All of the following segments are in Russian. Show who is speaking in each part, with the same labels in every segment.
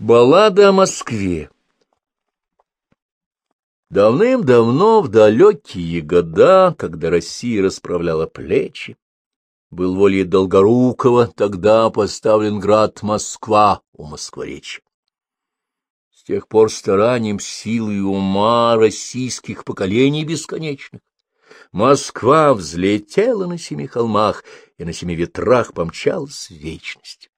Speaker 1: Баллада о Москве Давным-давно, в далекие года, когда Россия расправляла плечи, был волей Долгорукова тогда поставлен град Москва у Москворечья. С тех пор старанием силы и ума российских поколений бесконечных Москва взлетела на семи холмах и на семи ветрах помчалась в вечность.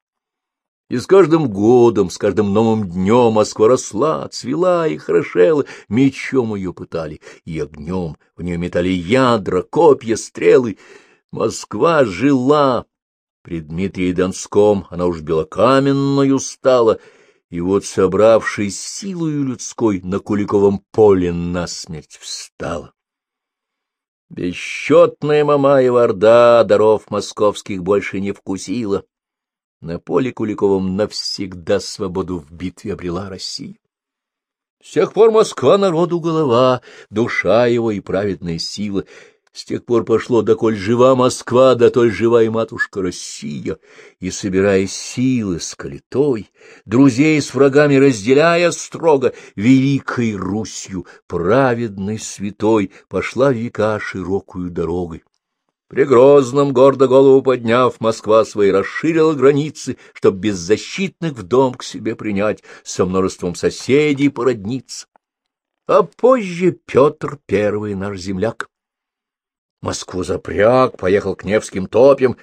Speaker 1: И с каждым годом, с каждым новым днем Москва росла, цвела и хорошела, мечом ее пытали, и огнем в нее метали ядра, копья, стрелы. Москва жила. При Дмитрии Донском она уж белокаменную стала, и вот, собравшись силою людской, на Куликовом поле насмерть встала. Бесчетная Мамаева Орда даров московских больше не вкусила. На поле Куликовом навсегда свободу в битве обрела Россия. С тех пор Москва народу голова, душа его и праведная сила. С тех пор пошло, доколь жива Москва, да толь жива и матушка Россия. И, собирая силы с калитой, друзей с врагами разделяя строго, великой Русью, праведной святой, пошла века широкую дорогой. При Грозном, гордо голову подняв, Москва свои расширила границы, чтоб беззащитных в дом к себе принять, со множеством соседей породниться. А позже Петр Первый наш земляк. Москву запряг, поехал к Невским топям,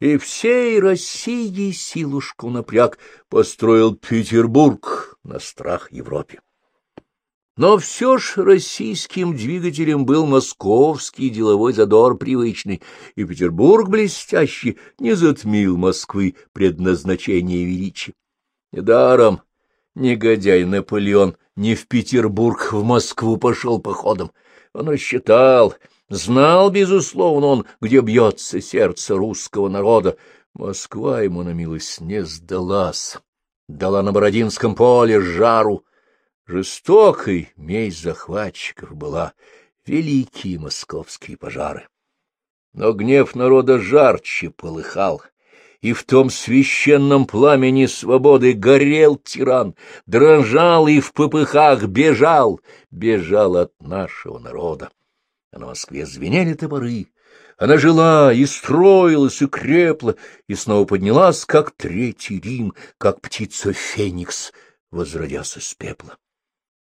Speaker 1: и всей России силушку напряг, построил Петербург на страх Европе. Но все ж российским двигателем был московский деловой задор привычный, и Петербург блестящий не затмил Москвы предназначение величия. Недаром негодяй Наполеон не в Петербург, в Москву пошел походом. Он рассчитал, знал, безусловно, он, где бьется сердце русского народа. Москва ему на милость не сдалась, дала на Бородинском поле жару, Жестокой месть захватчиков была великие московские пожары. Но гнев народа жарче полыхал, и в том священном пламени свободы горел тиран, дрожал и в попыхах бежал, бежал от нашего народа. А на Москве звенели топоры, она жила и строилась, и крепла, и снова поднялась, как третий Рим, как птица Феникс, возродясь из пепла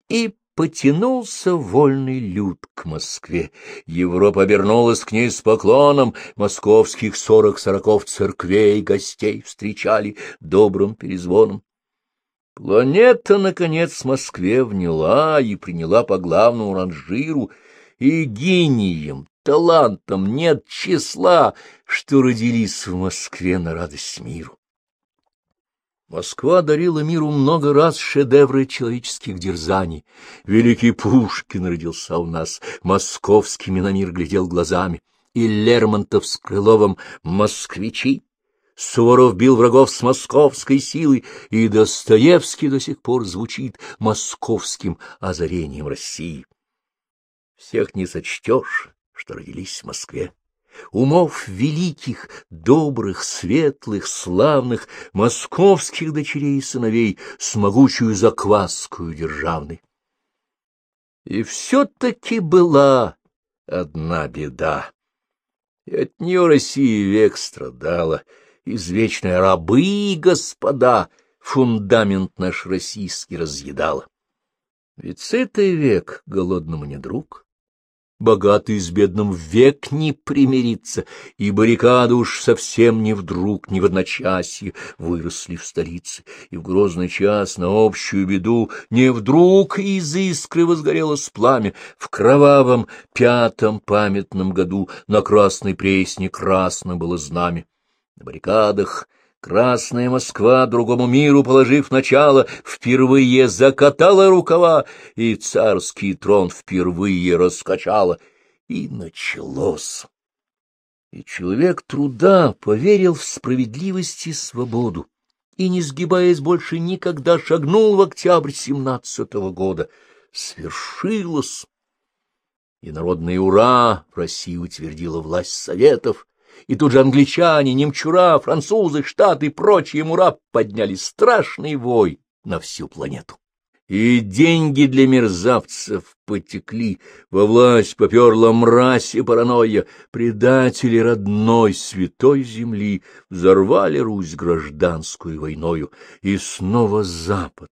Speaker 1: и потянулся вольный люд к Москве. Европа обернулась к ней с поклоном, московских сорок сороков церквей гостей встречали добрым перезвоном. Планета, наконец, Москве вняла и приняла по главному ранжиру, и гением, талантом нет числа, что родились в Москве на радость миру. Москва дарила миру много раз шедевры человеческих дерзаний. Великий Пушкин родился у нас, московскими на мир глядел глазами, и Лермонтов с Крыловым москвичи. Суворов бил врагов с московской силой, и Достоевский до сих пор звучит московским озарением России. Всех не сочтешь, что родились в Москве умов великих, добрых, светлых, славных, московских дочерей и сыновей с могучую закваскую державной. И все-таки была одна беда, и от нее Россия век страдала, извечная рабы и господа фундамент наш российский разъедала. Ведь сытый век голодному не друг, богатый с бедным век не примирится, и баррикады уж совсем не вдруг, не в одночасье выросли в столице, и в грозный час на общую беду не вдруг из искры возгорелось пламя в кровавом пятом памятном году на Красной Пресне красно было знамя. На баррикадах Красная Москва, другому миру положив начало, впервые закатала рукава, и царский трон впервые раскачала. И началось. И человек труда поверил в справедливость и свободу, и, не сгибаясь больше, никогда шагнул в октябрь семнадцатого года. Свершилось! И народное ура в России утвердила власть советов, и тут же англичане, немчура, французы, штаты и прочие мура подняли страшный вой на всю планету. И деньги для мерзавцев потекли, во власть поперла мразь и паранойя, предатели родной святой земли взорвали Русь гражданскую войною, и снова Запад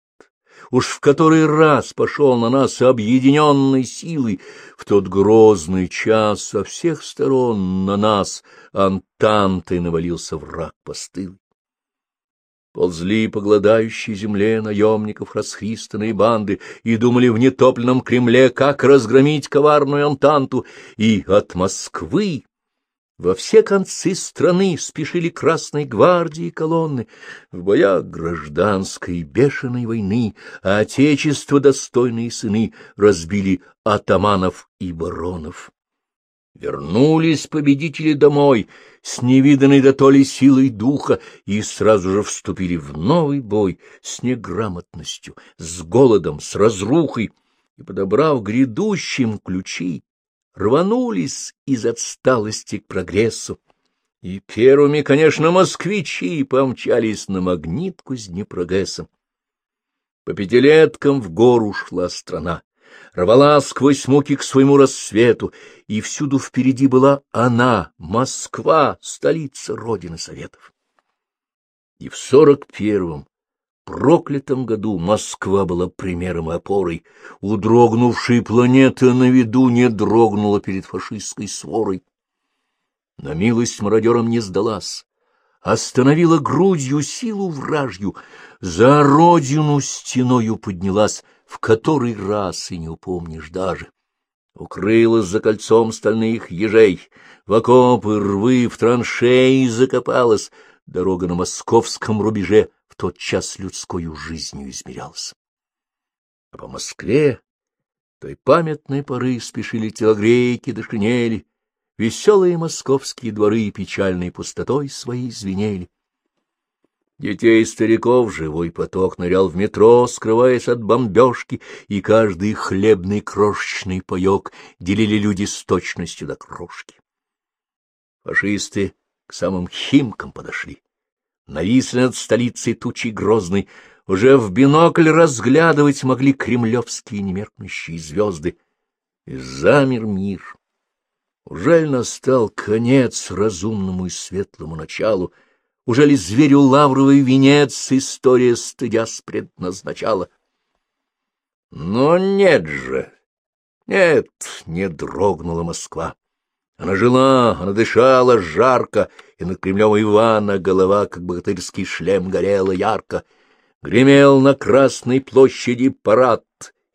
Speaker 1: уж в который раз пошел на нас объединенной силой, в тот грозный час со всех сторон на нас антантой навалился враг постылый. Ползли по гладающей земле наемников расхристанные банды и думали в нетопленном Кремле, как разгромить коварную Антанту, и от Москвы во все концы страны спешили красной гвардии колонны. В боях гражданской бешеной войны а отечество достойные сыны разбили атаманов и баронов. Вернулись победители домой с невиданной дотолей силой духа и сразу же вступили в новый бой с неграмотностью, с голодом, с разрухой, и, подобрав грядущим ключи, рванулись из отсталости к прогрессу. И первыми, конечно, москвичи помчались на магнитку с Днепрогэсом. По пятилеткам в гору шла страна, рвала сквозь муки к своему рассвету, и всюду впереди была она, Москва, столица Родины Советов. И в сорок первом проклятом году Москва была примером и опорой. У дрогнувшей планеты на виду не дрогнула перед фашистской сворой. На милость мародерам не сдалась, остановила грудью силу вражью, за родину стеною поднялась, в который раз и не упомнишь даже. Укрылась за кольцом стальных ежей, в окопы, рвы, в траншеи закопалась, дорога на московском рубеже — тот час людскою жизнью измерялся. А по Москве той памятной поры спешили телогрейки до веселые московские дворы печальной пустотой своей звенели. Детей и стариков живой поток нырял в метро, скрываясь от бомбежки, и каждый хлебный крошечный паек делили люди с точностью до крошки. Фашисты к самым химкам подошли нависли над столицей тучи грозной, уже в бинокль разглядывать могли кремлевские немеркнущие звезды. И замер мир. Ужель настал конец разумному и светлому началу? Ужели зверю лавровый венец история стыдясь предназначала? Но нет же, нет, не дрогнула Москва. Она жила, она дышала жарко, и над Кремлем Ивана голова, как богатырский шлем, горела ярко. Гремел на Красной площади парад,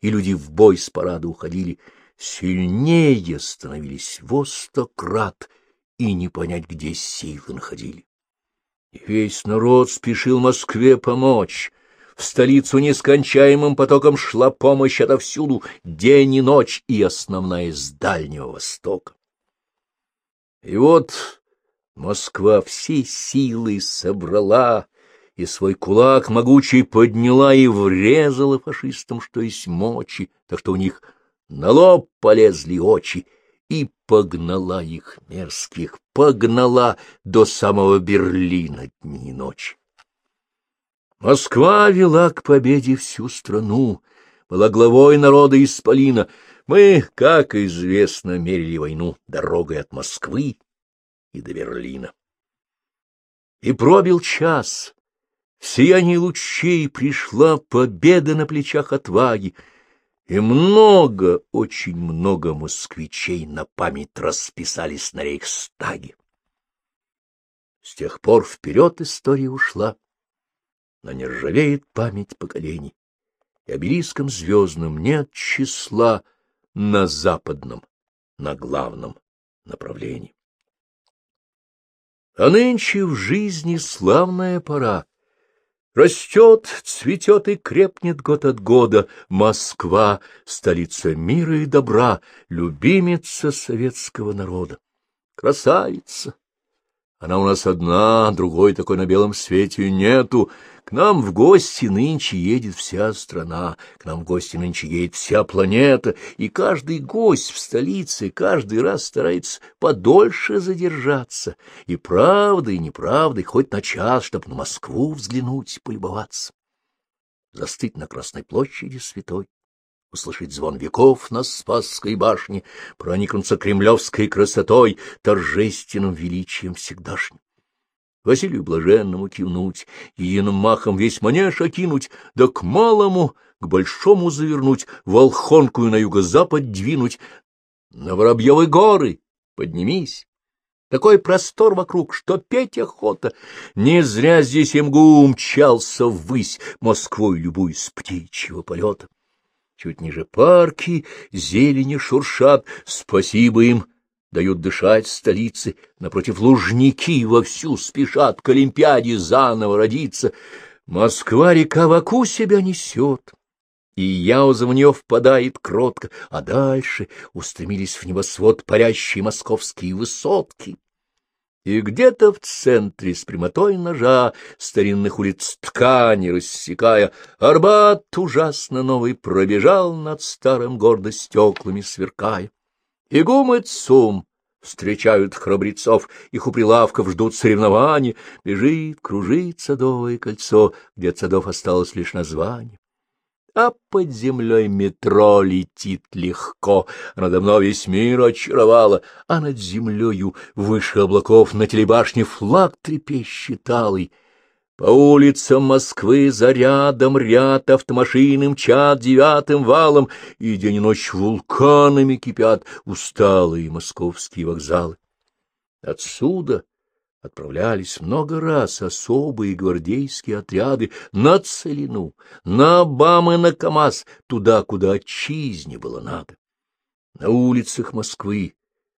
Speaker 1: и люди в бой с парада уходили. Сильнее становились во сто крат, и не понять, где силы находили. И весь народ спешил Москве помочь. В столицу нескончаемым потоком шла помощь отовсюду, день и ночь, и основная с Дальнего Востока. И вот Москва все силы собрала, и свой кулак могучий подняла и врезала фашистам, что есть мочи, так что у них на лоб полезли очи, и погнала их мерзких, погнала до самого Берлина дни и ночи. Москва вела к победе всю страну, была главой народа Исполина, мы, как известно, мерили войну дорогой от Москвы и до Берлина. И пробил час. В сиянии лучей пришла победа на плечах отваги, и много, очень много москвичей на память расписались на рейхстаге. С тех пор вперед история ушла, но не ржавеет память поколений, и обелиском звездным нет числа — на западном, на главном направлении. А нынче в жизни славная пора. Растет, цветет и крепнет год от года Москва, столица мира и добра, любимица советского народа. Красавица! Она у нас одна, другой такой на белом свете нету, к нам в гости нынче едет вся страна, к нам в гости нынче едет вся планета, и каждый гость в столице каждый раз старается подольше задержаться, и правдой, и неправдой, хоть на час, чтоб на Москву взглянуть, полюбоваться. застыть на Красной площади святой, услышать звон веков на Спасской башне, проникнуться кремлевской красотой, торжественным величием всегдашним. Василию Блаженному кивнуть, единым махом весь манеж окинуть, да к малому, к большому завернуть, волхонкую на юго-запад двинуть, на Воробьевы горы поднимись. Такой простор вокруг, что петь охота. Не зря здесь МГУ умчался ввысь, Москвой любуясь птичьего полета. Чуть ниже парки, зелени шуршат, спасибо им, дают дышать столицы, напротив лужники вовсю спешат к Олимпиаде заново родиться. Москва-река в оку себя несет, и Яуза в нее впадает кротко, а дальше устремились в небосвод парящие московские высотки. И где-то в центре с прямотой ножа старинных улиц ткани рассекая, Арбат ужасно новый пробежал над старым гордо стеклами сверкая. И гум и цум встречают храбрецов, их у прилавков ждут соревнования, бежит, кружит садовое кольцо, где от садов осталось лишь название а под землей метро летит легко. Она давно весь мир очаровала, а над землею выше облаков на телебашне флаг трепещет алый. По улицам Москвы за рядом ряд автомашин мчат девятым валом, и день и ночь вулканами кипят усталые московские вокзалы. Отсюда отправлялись много раз особые гвардейские отряды на Целину, на Бам и на КамАЗ, туда, куда отчизне было надо. На улицах Москвы,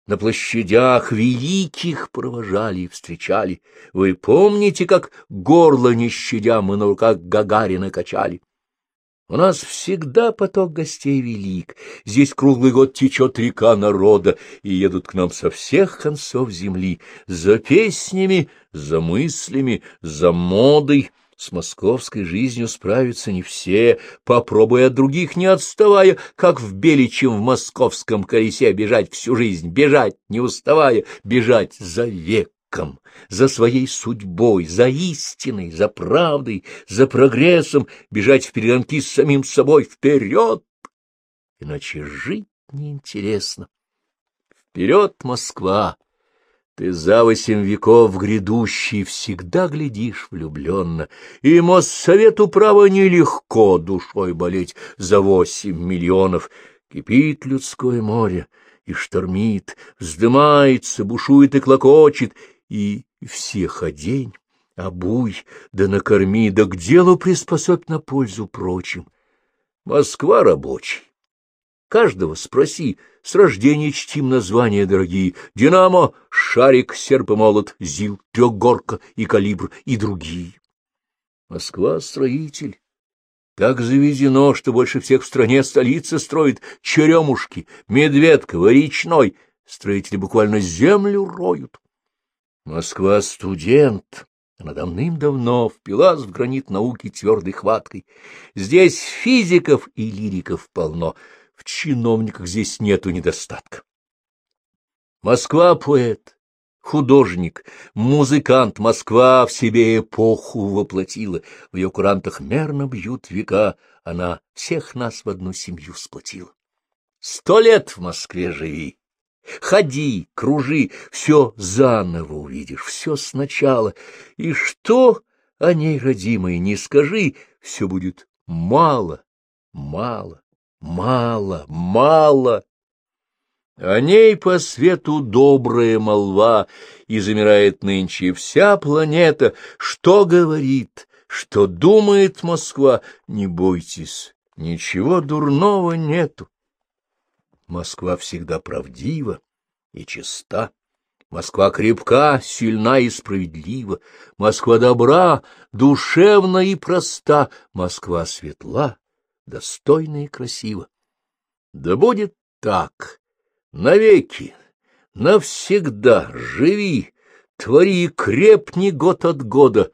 Speaker 1: на площадях великих провожали и встречали. Вы помните, как горло не щадя мы на руках Гагарина качали? У нас всегда поток гостей велик, здесь круглый год течет река народа, и едут к нам со всех концов земли, за песнями, за мыслями, за модой. С московской жизнью справятся не все, попробуя от других не отставая, как в Беличьем в московском колесе бежать всю жизнь, бежать не уставая, бежать за век веком, за своей судьбой, за истиной, за правдой, за прогрессом, бежать в перегонки с самим собой вперед. Иначе жить неинтересно. Вперед, Москва! Ты за восемь веков грядущий всегда глядишь влюбленно, и Моссовету право нелегко душой болеть за восемь миллионов. Кипит людское море, и штормит, вздымается, бушует и клокочет, и всех одень, обуй, да накорми, да к делу приспособь на пользу прочим. Москва рабочий. Каждого спроси, с рождения чтим названия дорогие. Динамо, Шарик, Серп и Молот, Зил, Трехгорка и Калибр и другие. Москва — строитель. Так заведено, что больше всех в стране столица строит Черемушки, Медведково, Речной. Строители буквально землю роют. Москва — студент. Она давным-давно впилась в гранит науки твердой хваткой. Здесь физиков и лириков полно, в чиновниках здесь нету недостатка. Москва — поэт, художник, музыкант. Москва в себе эпоху воплотила, в ее курантах мерно бьют века, она всех нас в одну семью сплотила. Сто лет в Москве живи, Ходи, кружи, все заново увидишь, все сначала. И что о ней, родимой, не скажи, все будет мало, мало, мало, мало. О ней по свету добрая молва, и замирает нынче вся планета. Что говорит, что думает Москва, не бойтесь, ничего дурного нету. Москва всегда правдива и чиста. Москва крепка, сильна и справедлива. Москва добра, душевна и проста. Москва светла, достойна и красива. Да будет так, навеки, навсегда живи, твори и крепни год от года.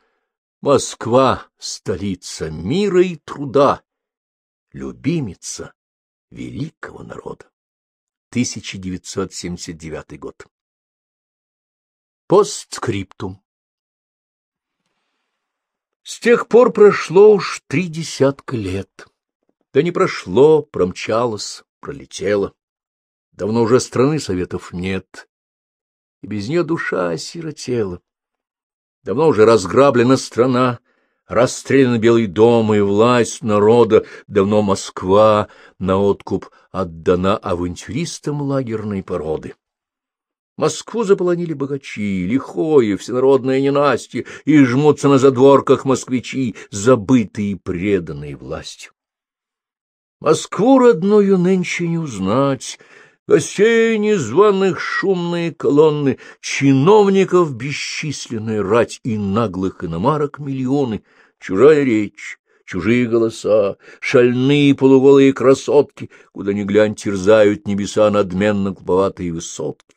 Speaker 1: Москва — столица мира и труда, любимица великого народа. 1979 год. Постскриптум. С тех пор прошло уж три десятка лет. Да не прошло, промчалось, пролетело. Давно уже страны советов нет, и без нее душа осиротела. Давно уже разграблена страна, расстрелян Белый дом и власть народа, давно Москва на откуп отдана авантюристам лагерной породы. Москву заполонили богачи, лихое, всенародное ненастье, и жмутся на задворках москвичи, забытые и преданные властью. Москву родную нынче не узнать, гостей незваных шумные колонны, чиновников бесчисленная рать и наглых иномарок миллионы, чужая речь, чужие голоса, шальные полуголые красотки, куда ни глянь терзают небеса надменно глуповатые высотки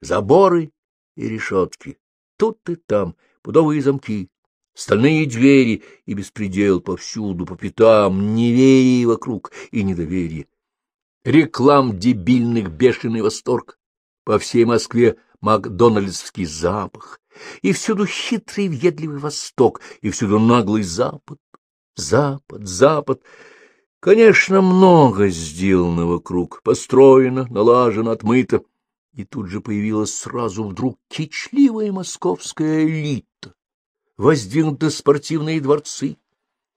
Speaker 1: заборы и решетки, тут и там пудовые замки, стальные двери и беспредел повсюду, по пятам, неверие вокруг и недоверие. Реклам дебильных бешеный восторг, по всей Москве макдональдский запах, и всюду хитрый въедливый восток, и всюду наглый запад, запад, запад. Конечно, много сделано вокруг, построено, налажено, отмыто. И тут же появилась сразу вдруг кичливая московская элита, воздвигнуты спортивные дворцы,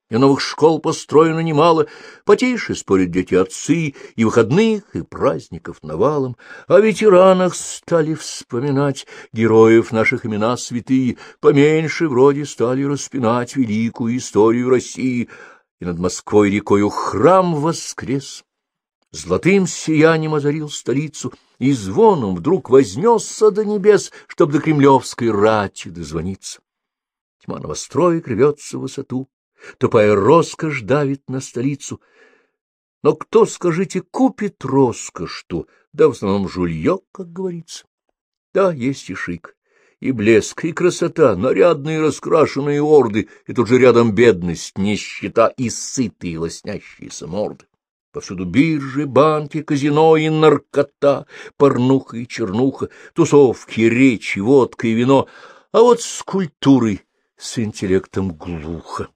Speaker 1: и новых школ построено немало, потише спорят дети-отцы, и выходных, и праздников навалом, о ветеранах стали вспоминать, героев наших имена святые, поменьше вроде стали распинать великую историю России, и над Москвой рекою храм воскрес, золотым сиянием озарил столицу — и звоном вдруг вознесся до небес, чтоб до кремлевской рати дозвониться. Тьма новостроек рвется в высоту, тупая роскошь давит на столицу. Но кто, скажите, купит роскошь-ту? Да в основном жулье, как говорится. Да, есть и шик, и блеск, и красота, нарядные раскрашенные орды, и тут же рядом бедность, нищета и сытые лоснящиеся морды. Повсюду биржи, банки, казино и наркота, порнуха и чернуха, тусовки, речи, водка и вино, а вот с культурой, с интеллектом глухо.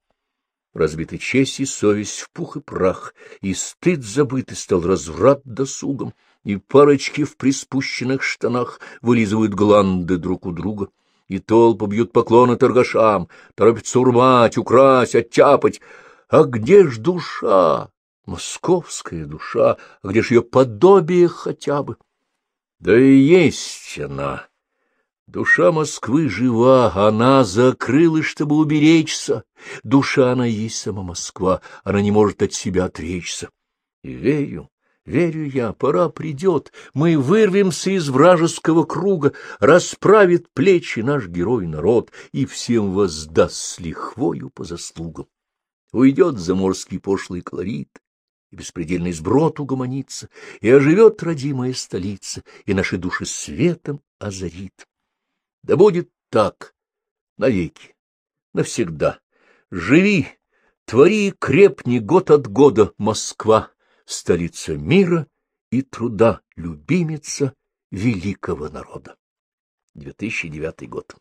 Speaker 1: Разбиты честь и совесть в пух и прах, и стыд забытый стал разврат досугом, и парочки в приспущенных штанах вылизывают гланды друг у друга, и толпы бьют поклоны торгашам, торопятся урвать, украсть, оттяпать. А где ж душа? Московская душа, а где ж ее подобие хотя бы? Да и есть она. Душа Москвы жива, она закрылась, чтобы уберечься. Душа она есть сама Москва, она не может от себя отречься. Верю, верю я, пора придет, мы вырвемся из вражеского круга, расправит плечи наш герой народ и всем воздаст с лихвою по заслугам. Уйдет заморский пошлый колорит, и беспредельный сброд угомонится, и оживет родимая столица, и наши души светом озарит. Да будет так навеки, навсегда. Живи, твори и крепни год от года, Москва, столица мира и труда, любимица великого народа. 2009 год.